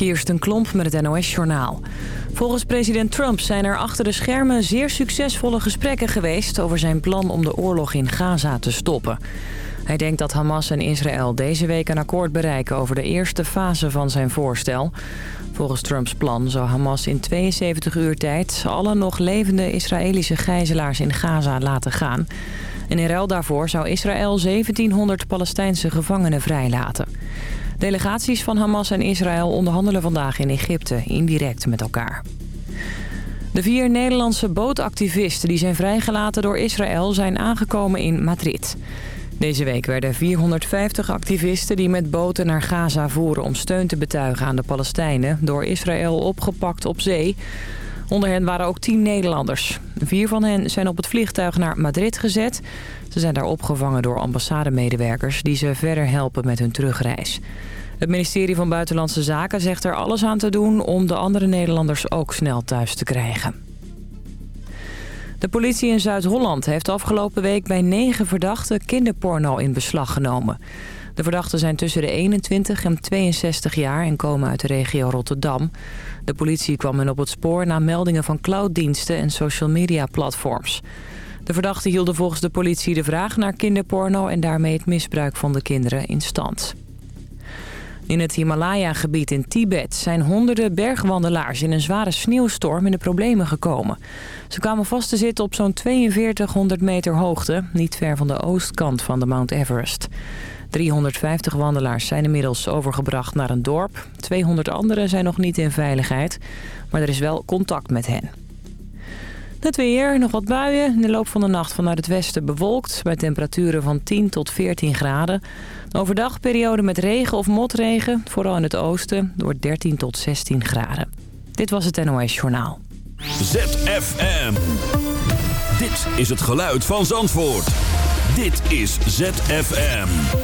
een Klomp met het NOS-journaal. Volgens president Trump zijn er achter de schermen zeer succesvolle gesprekken geweest... over zijn plan om de oorlog in Gaza te stoppen. Hij denkt dat Hamas en Israël deze week een akkoord bereiken... over de eerste fase van zijn voorstel. Volgens Trumps plan zou Hamas in 72 uur tijd... alle nog levende Israëlische gijzelaars in Gaza laten gaan. En in ruil daarvoor zou Israël 1700 Palestijnse gevangenen vrijlaten. Delegaties van Hamas en Israël onderhandelen vandaag in Egypte indirect met elkaar. De vier Nederlandse bootactivisten die zijn vrijgelaten door Israël zijn aangekomen in Madrid. Deze week werden 450 activisten die met boten naar Gaza voeren om steun te betuigen aan de Palestijnen door Israël opgepakt op zee. Onder hen waren ook tien Nederlanders. Vier van hen zijn op het vliegtuig naar Madrid gezet. Ze zijn daar opgevangen door ambassademedewerkers die ze verder helpen met hun terugreis. Het ministerie van Buitenlandse Zaken zegt er alles aan te doen om de andere Nederlanders ook snel thuis te krijgen. De politie in Zuid-Holland heeft afgelopen week bij negen verdachten kinderporno in beslag genomen. De verdachten zijn tussen de 21 en 62 jaar en komen uit de regio Rotterdam. De politie kwam hen op het spoor na meldingen van clouddiensten en social media platforms. De verdachten hielden volgens de politie de vraag naar kinderporno... en daarmee het misbruik van de kinderen in stand. In het Himalaya-gebied in Tibet zijn honderden bergwandelaars in een zware sneeuwstorm in de problemen gekomen. Ze kwamen vast te zitten op zo'n 4200 meter hoogte, niet ver van de oostkant van de Mount Everest. 350 wandelaars zijn inmiddels overgebracht naar een dorp. 200 anderen zijn nog niet in veiligheid, maar er is wel contact met hen. Het weer, nog wat buien. In de loop van de nacht vanuit het westen bewolkt... bij temperaturen van 10 tot 14 graden. Overdag periode met regen of motregen, vooral in het oosten... door 13 tot 16 graden. Dit was het NOS Journaal. ZFM. Dit is het geluid van Zandvoort. Dit is ZFM.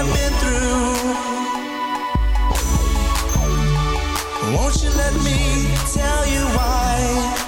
I've been through. Won't you let me tell you why?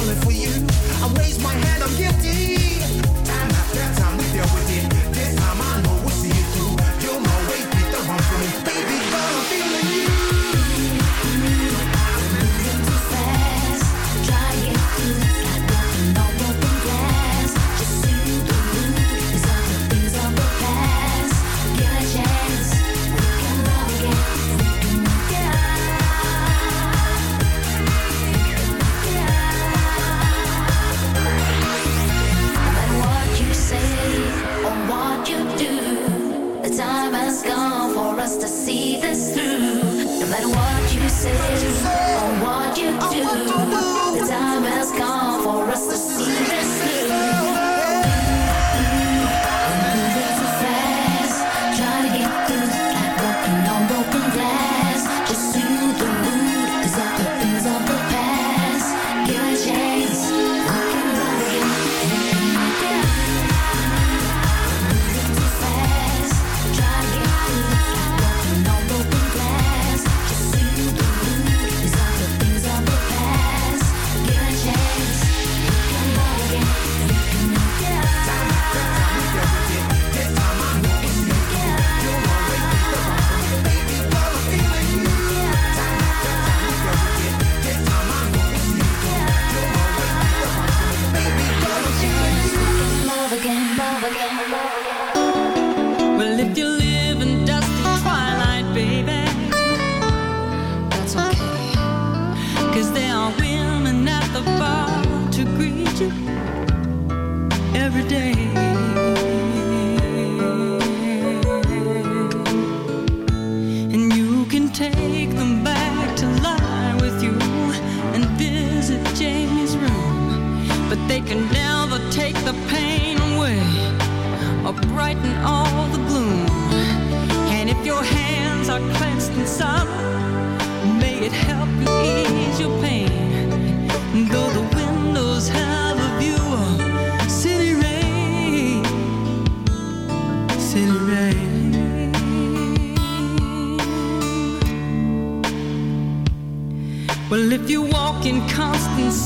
only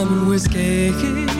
samen whiskey.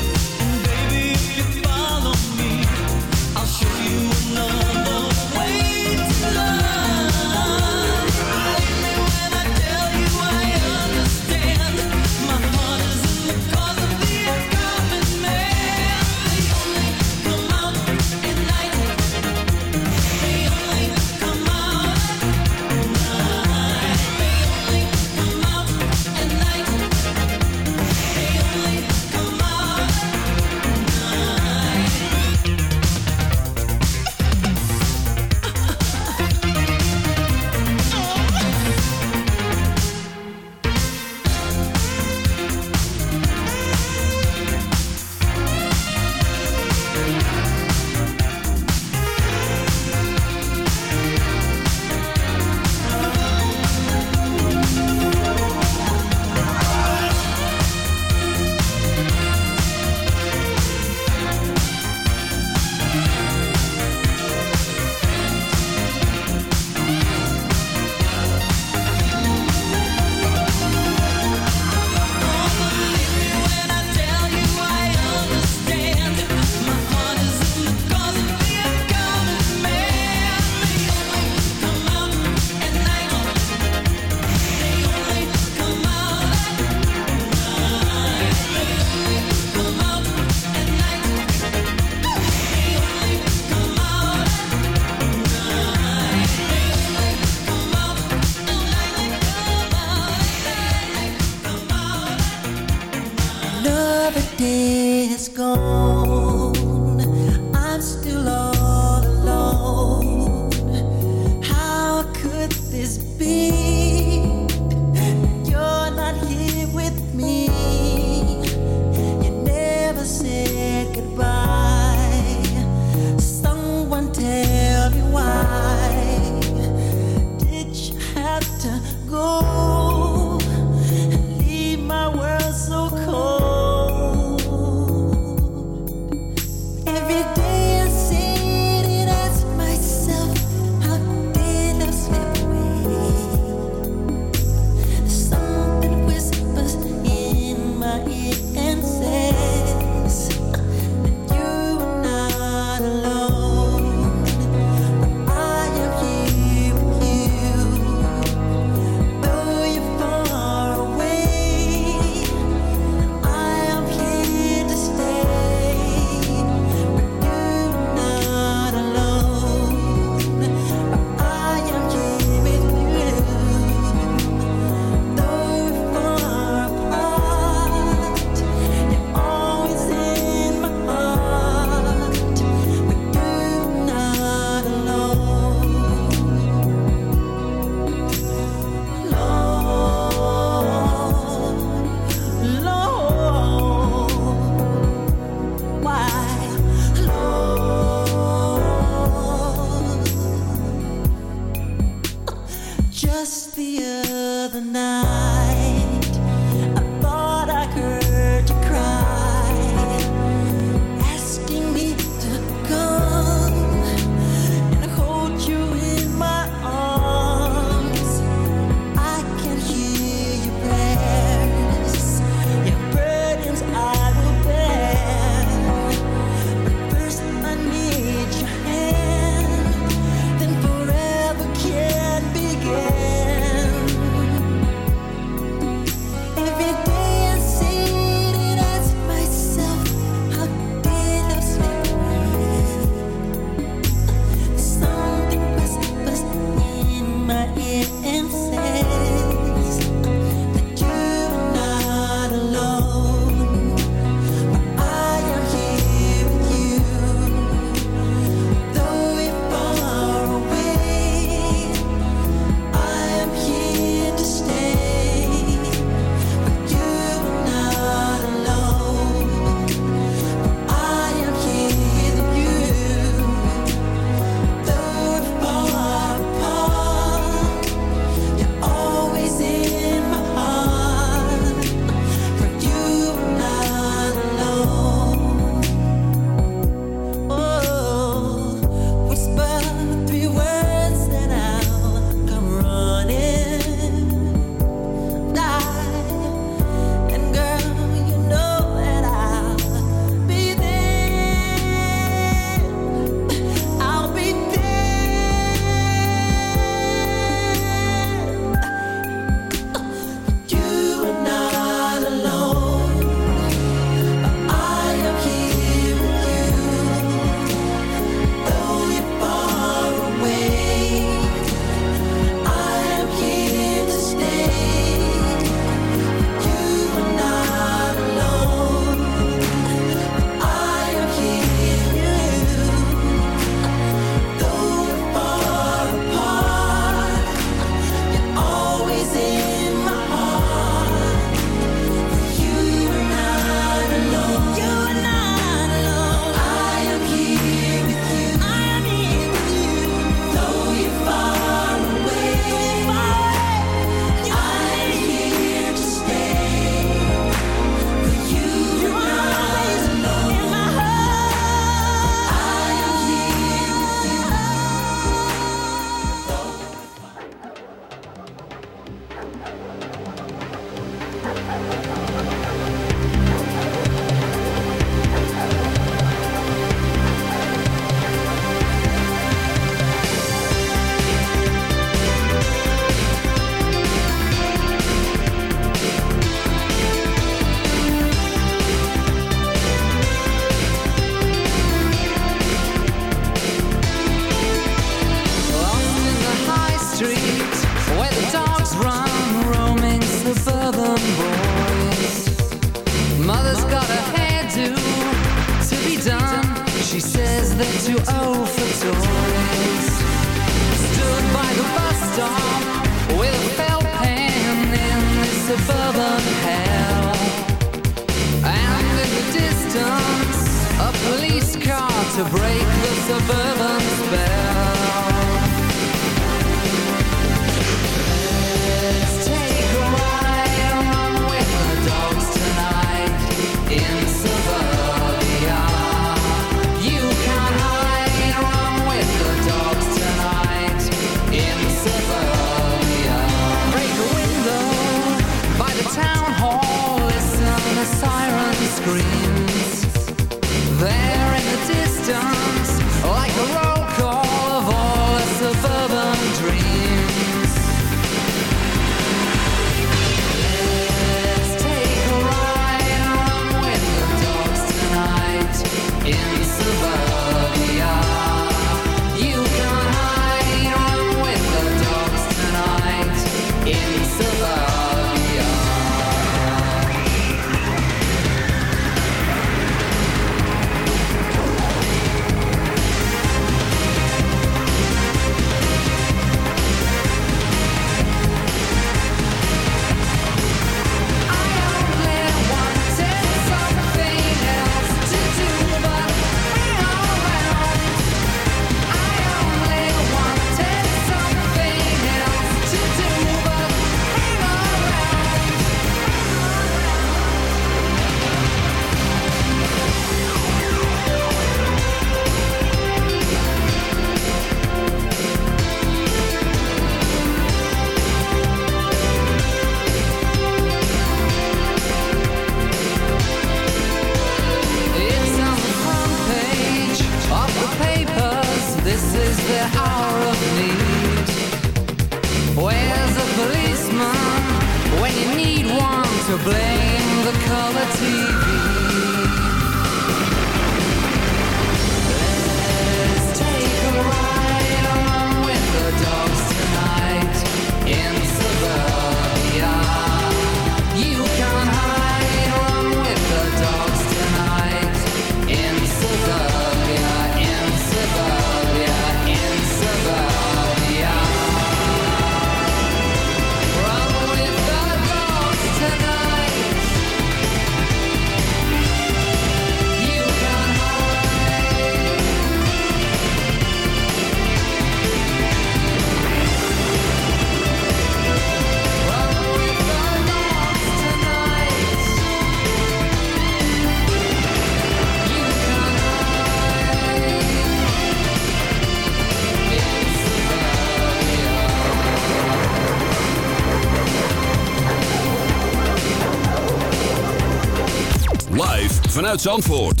Zandvoort.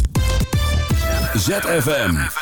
ZFM.